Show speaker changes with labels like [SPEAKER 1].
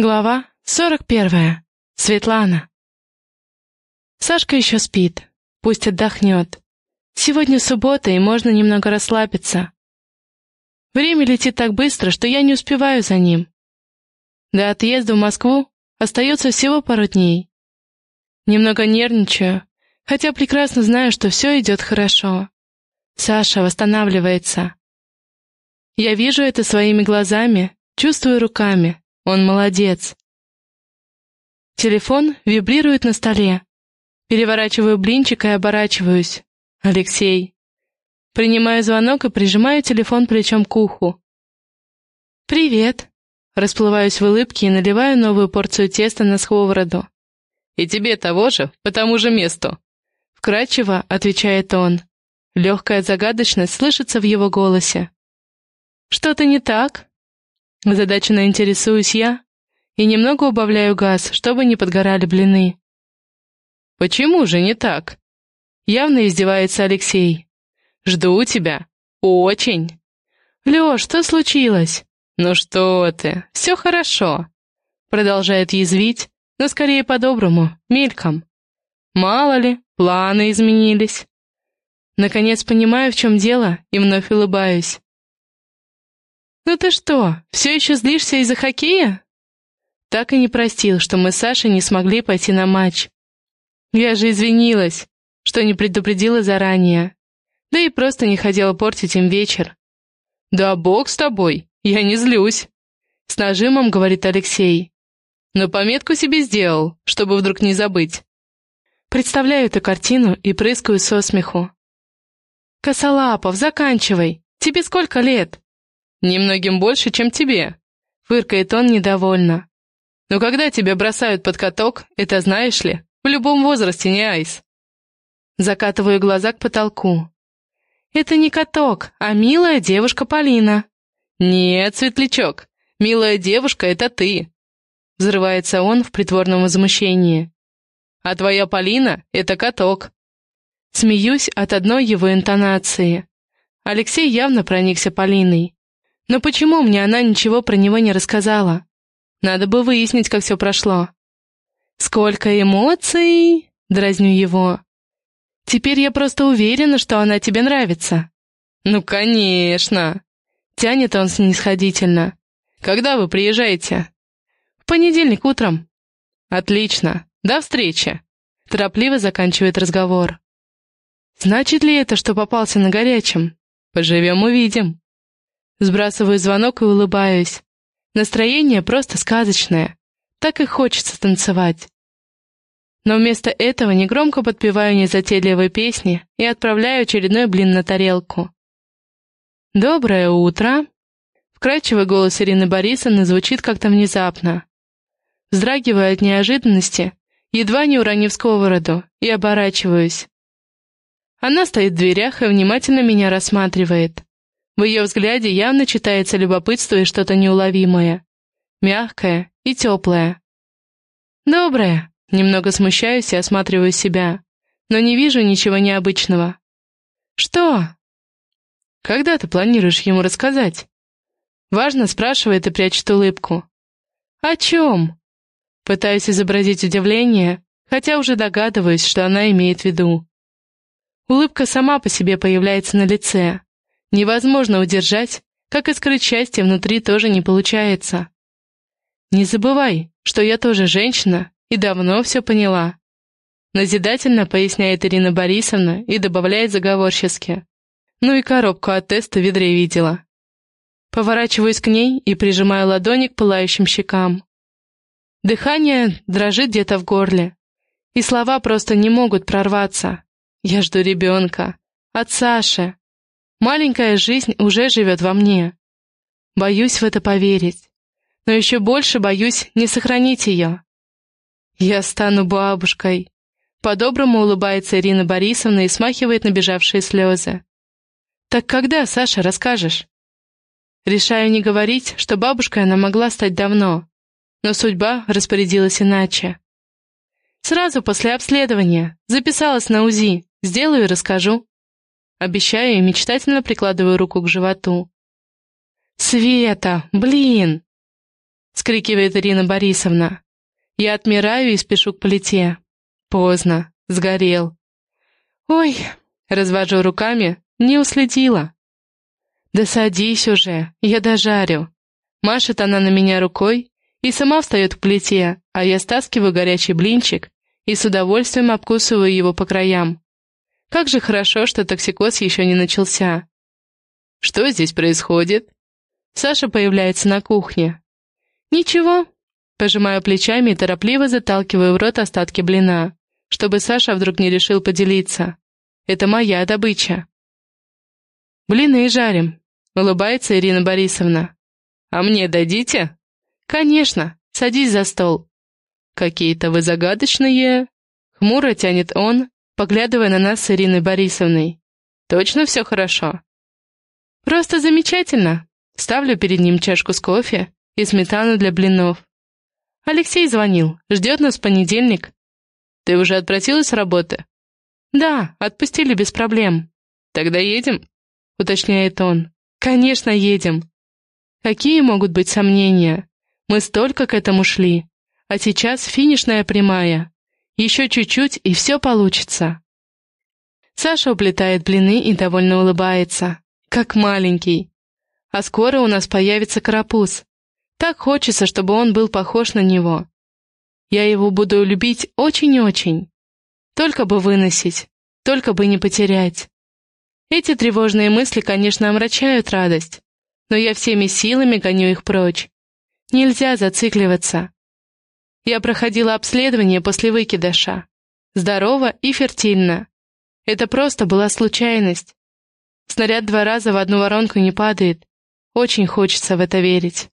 [SPEAKER 1] Глава сорок первая. Светлана. Сашка еще спит. Пусть отдохнет. Сегодня суббота, и можно немного расслабиться. Время летит так быстро, что я не успеваю за ним. До отъезда в Москву остается всего пару дней. Немного нервничаю, хотя прекрасно знаю, что все идет хорошо. Саша восстанавливается. Я вижу это своими глазами, чувствую руками, он молодец. Телефон вибрирует на столе. Переворачиваю блинчик и оборачиваюсь. Алексей. Принимаю звонок и прижимаю телефон плечом к уху. «Привет!» Расплываюсь в улыбке и наливаю новую порцию теста на сковороду.
[SPEAKER 2] «И тебе того же, по тому же месту!»
[SPEAKER 1] Вкрадчиво отвечает он. Легкая загадочность слышится в его голосе. «Что-то не так?» Задаченно интересуюсь я и немного убавляю газ, чтобы не подгорали блины.
[SPEAKER 2] «Почему же не так?»
[SPEAKER 1] Явно издевается Алексей.
[SPEAKER 2] «Жду тебя. Очень».
[SPEAKER 1] «Лёш, что случилось?»
[SPEAKER 2] «Ну что ты, все хорошо», — продолжает язвить, но скорее по-доброму, мельком. «Мало ли, планы изменились».
[SPEAKER 1] Наконец понимаю, в чем дело, и вновь улыбаюсь. «Ну ты что, все еще злишься из-за хоккея?» Так и не простил, что мы с Сашей не смогли пойти на матч. Я же извинилась, что не предупредила заранее. Да и просто не хотела портить им вечер.
[SPEAKER 2] «Да бог с тобой, я не злюсь», — с нажимом говорит Алексей. «Но пометку себе сделал, чтобы вдруг не забыть».
[SPEAKER 1] Представляю эту картину и прыскаю со смеху. «Косолапов, заканчивай! Тебе сколько лет?»
[SPEAKER 2] «Немногим больше, чем тебе», — фыркает он недовольно. «Но когда тебя бросают под каток, это знаешь ли, в любом возрасте не айс».
[SPEAKER 1] Закатываю глаза к потолку. «Это не каток, а милая девушка Полина».
[SPEAKER 2] «Нет, светлячок, милая девушка — это ты», — взрывается он в притворном возмущении. «А твоя Полина — это каток».
[SPEAKER 1] Смеюсь от одной его интонации. Алексей явно проникся Полиной. Но почему мне она ничего про него не рассказала? Надо бы выяснить, как все прошло. «Сколько эмоций!» — дразню его. «Теперь я просто уверена, что она тебе нравится».
[SPEAKER 2] «Ну, конечно!» — тянет он снисходительно. «Когда вы приезжаете?»
[SPEAKER 1] «В понедельник утром».
[SPEAKER 2] «Отлично. До встречи!»
[SPEAKER 1] Торопливо заканчивает разговор. «Значит ли это, что попался на горячем?»
[SPEAKER 2] «Поживем-увидим».
[SPEAKER 1] Сбрасываю звонок и улыбаюсь. Настроение просто сказочное. Так и хочется танцевать. Но вместо этого негромко подпеваю незатейливые песни и отправляю очередной блин на тарелку. «Доброе утро!» Вкрадчивый голос Ирины Борисовны звучит как-то внезапно. Вздрагиваю от неожиданности, едва не уронив сковороду, и оборачиваюсь. Она стоит в дверях и внимательно меня рассматривает. В ее взгляде явно читается любопытство и что-то неуловимое. Мягкое и теплое. «Доброе!» Немного смущаюсь и осматриваю себя, но не вижу ничего необычного. «Что?» «Когда ты планируешь ему рассказать?» Важно спрашивает и прячет улыбку. «О чем?» Пытаюсь изобразить удивление, хотя уже догадываюсь, что она имеет в виду. Улыбка сама по себе появляется на лице, невозможно удержать, как и скрыть счастье внутри тоже не получается. Не забывай, что я тоже женщина и давно все поняла. Назидательно поясняет Ирина Борисовна и добавляет заговорчески. Ну и коробку от теста в ведре видела. Поворачиваюсь к ней и прижимаю ладони к пылающим щекам. Дыхание дрожит где-то в горле, и слова просто не могут прорваться. Я жду ребенка. От Саши. Маленькая жизнь уже живет во мне. Боюсь в это поверить. Но еще больше боюсь не сохранить ее. Я стану бабушкой. По-доброму улыбается Ирина Борисовна и смахивает набежавшие слезы. Так когда, Саша, расскажешь? Решаю не говорить, что бабушкой она могла стать давно, но судьба распорядилась иначе. Сразу после обследования записалась на УЗИ, сделаю и расскажу. Обещаю и мечтательно прикладываю руку к животу. «Света, блин!» скрикивает Ирина Борисовна. Я отмираю и спешу к плите. Поздно, сгорел. Ой, развожу руками, не уследила. Да садись уже, я дожарю. Машет она на меня рукой и сама встает к плите, а я стаскиваю горячий блинчик и с удовольствием обкусываю его по краям. Как же хорошо, что токсикоз еще не начался. Что здесь происходит? Саша появляется на кухне. Ничего. Пожимаю плечами и торопливо заталкиваю в рот остатки блина, чтобы Саша вдруг не решил поделиться. Это моя добыча. Блины жарим, улыбается Ирина Борисовна. А мне дадите? Конечно, садись за стол. Какие-то вы загадочные. Хмуро тянет он, поглядывая на нас с Ириной Борисовной. Точно все хорошо? Просто замечательно. Ставлю перед ним чашку с кофе и сметану для блинов. Алексей звонил, ждет нас в понедельник. Ты уже отпросилась с работы? Да, отпустили без проблем. Тогда едем? Уточняет он. Конечно, едем. Какие могут быть сомнения? Мы столько к этому шли. А сейчас финишная прямая. Еще чуть-чуть, и все получится. Саша уплетает блины и довольно улыбается. Как маленький. А скоро у нас появится карапуз. Так хочется, чтобы он был похож на него. Я его буду любить очень-очень. Только бы выносить, только бы не потерять. Эти тревожные мысли, конечно, омрачают радость, но я всеми силами гоню их прочь. Нельзя зацикливаться. Я проходила обследование после выкидыша. Здорово и фертильно. Это просто была случайность. Снаряд два раза в одну воронку не падает. Очень хочется в это верить.